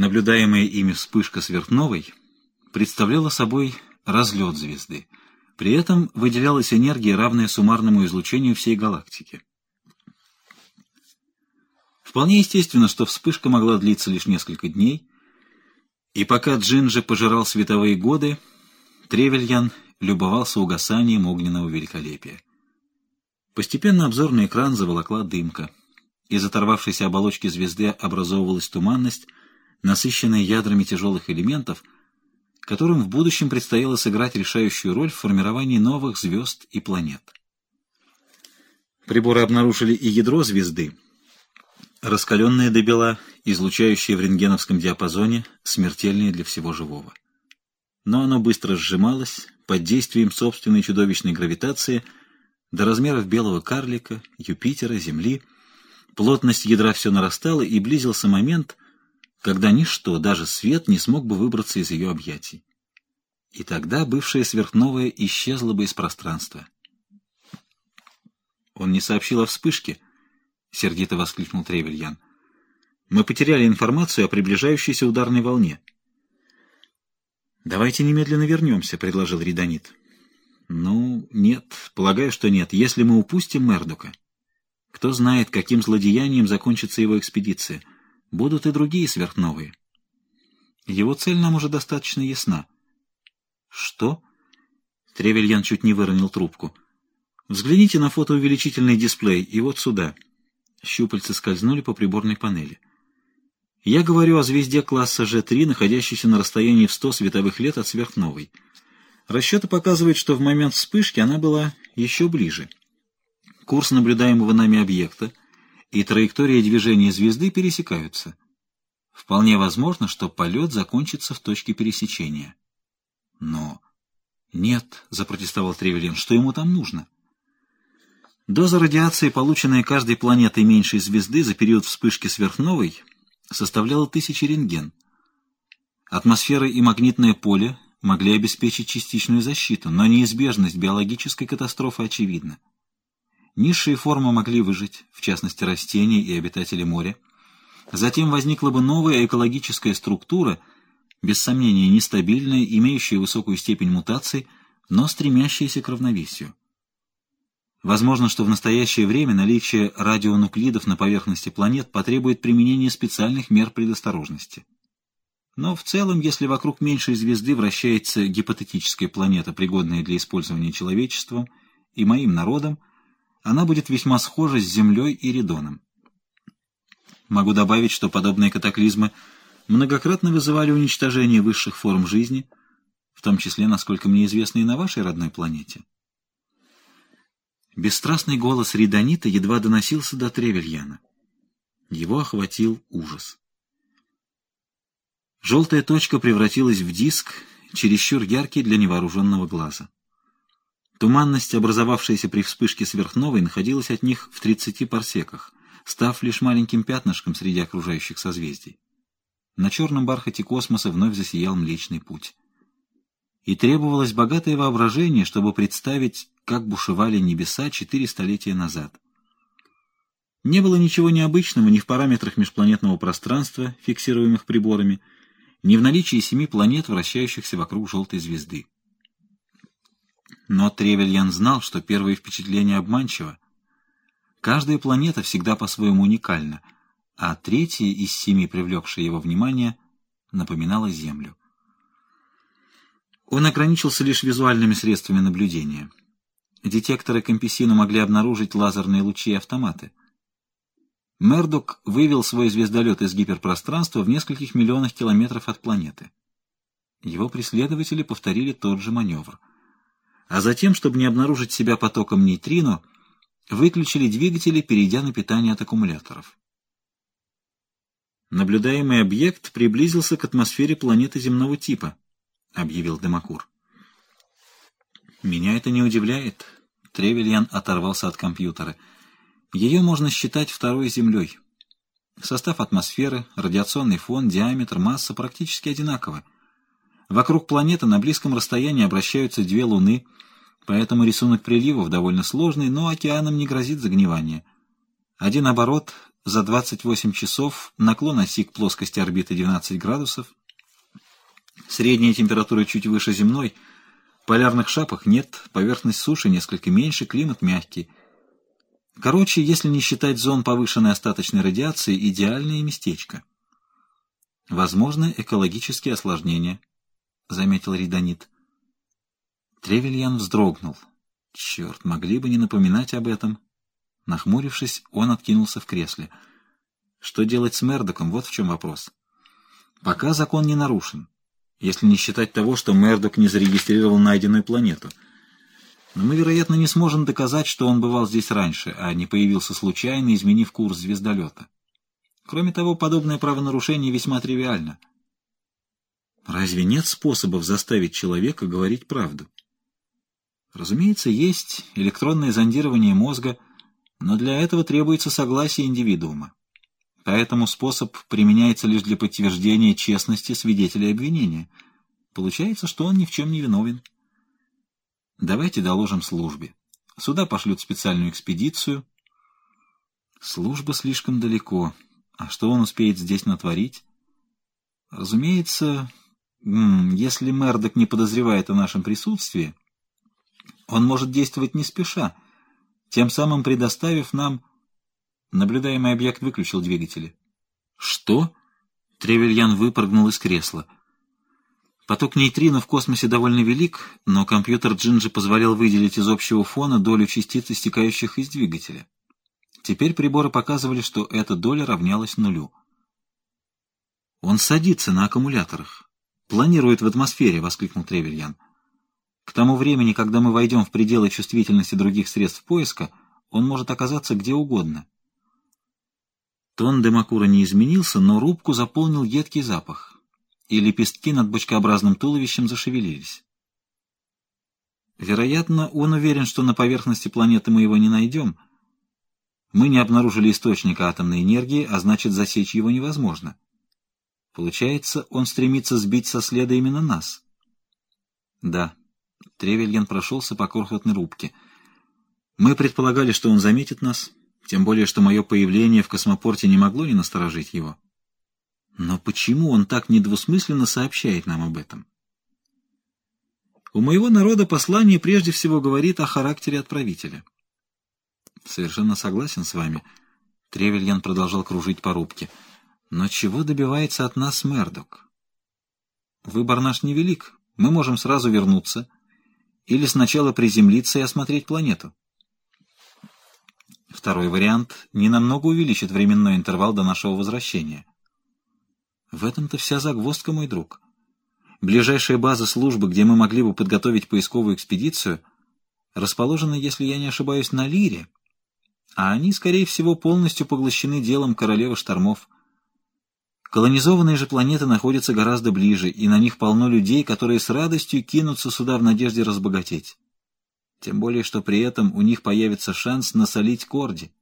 Наблюдаемая ими вспышка сверхновой представляла собой разлет звезды. При этом выделялась энергия, равная суммарному излучению всей галактики. Вполне естественно, что вспышка могла длиться лишь несколько дней, и пока Джинджи пожирал световые годы, Тревельян любовался угасанием огненного великолепия. Постепенно обзорный экран заволокла дымка. Из оторвавшейся оболочки звезды образовывалась туманность, насыщенная ядрами тяжелых элементов, которым в будущем предстояло сыграть решающую роль в формировании новых звезд и планет. Приборы обнаружили и ядро звезды, раскаленное до бела, излучающее в рентгеновском диапазоне, смертельное для всего живого. Но оно быстро сжималось под действием собственной чудовищной гравитации до размеров белого карлика, Юпитера, Земли. Плотность ядра все нарастала, и близился момент, когда ничто, даже свет, не смог бы выбраться из ее объятий. И тогда бывшая сверхновая исчезла бы из пространства. Он не сообщил о вспышке, — сердито воскликнул Тревельян. Мы потеряли информацию о приближающейся ударной волне. «Давайте немедленно вернемся», — предложил Ридонит. «Ну, нет, полагаю, что нет. Если мы упустим Мердока, кто знает, каким злодеянием закончится его экспедиция. Будут и другие сверхновые. Его цель нам уже достаточно ясна». «Что?» Тревельян чуть не выронил трубку. «Взгляните на фотоувеличительный дисплей, и вот сюда». Щупальца скользнули по приборной панели. Я говорю о звезде класса G3, находящейся на расстоянии в 100 световых лет от сверхновой. Расчеты показывают, что в момент вспышки она была еще ближе. Курс наблюдаемого нами объекта и траектория движения звезды пересекаются. Вполне возможно, что полет закончится в точке пересечения. Но... «Нет», — запротестовал Тревелин, — «что ему там нужно?» Доза радиации, полученная каждой планетой меньшей звезды за период вспышки сверхновой, составляла тысячи рентген. Атмосфера и магнитное поле могли обеспечить частичную защиту, но неизбежность биологической катастрофы очевидна. Низшие формы могли выжить, в частности растения и обитатели моря. Затем возникла бы новая экологическая структура, без сомнения нестабильная, имеющая высокую степень мутаций, но стремящаяся к равновесию. Возможно, что в настоящее время наличие радионуклидов на поверхности планет потребует применения специальных мер предосторожности. Но в целом, если вокруг меньшей звезды вращается гипотетическая планета, пригодная для использования человечеством и моим народом, она будет весьма схожа с Землей и Ридоном. Могу добавить, что подобные катаклизмы многократно вызывали уничтожение высших форм жизни, в том числе, насколько мне известно, и на вашей родной планете. Бесстрастный голос Риданита едва доносился до Тревельяна. Его охватил ужас. Желтая точка превратилась в диск, чересчур яркий для невооруженного глаза. Туманность, образовавшаяся при вспышке сверхновой, находилась от них в 30 парсеках, став лишь маленьким пятнышком среди окружающих созвездий. На черном бархате космоса вновь засиял Млечный Путь. И требовалось богатое воображение, чтобы представить, как бушевали небеса четыре столетия назад. Не было ничего необычного ни в параметрах межпланетного пространства, фиксируемых приборами, ни в наличии семи планет, вращающихся вокруг желтой звезды. Но Тревельян знал, что первое впечатление обманчиво. Каждая планета всегда по-своему уникальна, а третья из семи, привлекшая его внимание, напоминала Землю. Он ограничился лишь визуальными средствами наблюдения — детекторы компесину могли обнаружить лазерные лучи и автоматы. Мердок вывел свой звездолет из гиперпространства в нескольких миллионах километров от планеты. Его преследователи повторили тот же маневр. А затем, чтобы не обнаружить себя потоком нейтрино, выключили двигатели, перейдя на питание от аккумуляторов. «Наблюдаемый объект приблизился к атмосфере планеты земного типа», — объявил Демакур. Меня это не удивляет. Тревельян оторвался от компьютера. Ее можно считать второй Землей. Состав атмосферы, радиационный фон, диаметр, масса практически одинаковы. Вокруг планеты на близком расстоянии обращаются две Луны, поэтому рисунок приливов довольно сложный, но океанам не грозит загнивание. Один оборот за 28 часов, наклон оси к плоскости орбиты 12 градусов, средняя температура чуть выше земной, полярных шапок нет, поверхность суши несколько меньше, климат мягкий. Короче, если не считать зон повышенной остаточной радиации, идеальное местечко. Возможно, экологические осложнения, — заметил Ридонит. Тревельян вздрогнул. Черт, могли бы не напоминать об этом. Нахмурившись, он откинулся в кресле. Что делать с Мердоком? Вот в чем вопрос. Пока закон не нарушен, если не считать того, что Мердок не зарегистрировал найденную планету. Но мы, вероятно, не сможем доказать, что он бывал здесь раньше, а не появился случайно, изменив курс звездолета. Кроме того, подобное правонарушение весьма тривиально. Разве нет способов заставить человека говорить правду? Разумеется, есть электронное зондирование мозга, но для этого требуется согласие индивидуума. Поэтому способ применяется лишь для подтверждения честности свидетеля обвинения. Получается, что он ни в чем не виновен. Давайте доложим службе. Сюда пошлют специальную экспедицию. Служба слишком далеко. А что он успеет здесь натворить? Разумеется, если Мердок не подозревает о нашем присутствии, он может действовать не спеша, тем самым предоставив нам... Наблюдаемый объект выключил двигатели. «Что?» Тревельян выпрыгнул из кресла. Поток нейтрино в космосе довольно велик, но компьютер Джинджи позволял выделить из общего фона долю частиц, истекающих из двигателя. Теперь приборы показывали, что эта доля равнялась нулю. «Он садится на аккумуляторах. Планирует в атмосфере», — воскликнул Тревельян. К тому времени, когда мы войдем в пределы чувствительности других средств поиска, он может оказаться где угодно. Тон Демакура не изменился, но рубку заполнил едкий запах, и лепестки над бочкообразным туловищем зашевелились. Вероятно, он уверен, что на поверхности планеты мы его не найдем. Мы не обнаружили источника атомной энергии, а значит, засечь его невозможно. Получается, он стремится сбить со следа именно нас. Да. Тревельян прошелся по крохотной рубке. Мы предполагали, что он заметит нас, тем более, что мое появление в космопорте не могло не насторожить его. Но почему он так недвусмысленно сообщает нам об этом? У моего народа послание прежде всего говорит о характере отправителя. Совершенно согласен с вами. Тревельян продолжал кружить по рубке. Но чего добивается от нас Мердок? Выбор наш невелик. Мы можем сразу вернуться — или сначала приземлиться и осмотреть планету. Второй вариант ненамного увеличит временной интервал до нашего возвращения. В этом-то вся загвоздка, мой друг. Ближайшая база службы, где мы могли бы подготовить поисковую экспедицию, расположена, если я не ошибаюсь, на Лире, а они, скорее всего, полностью поглощены делом королевы штормов — Колонизованные же планеты находятся гораздо ближе, и на них полно людей, которые с радостью кинутся сюда в надежде разбогатеть. Тем более, что при этом у них появится шанс насолить Корди.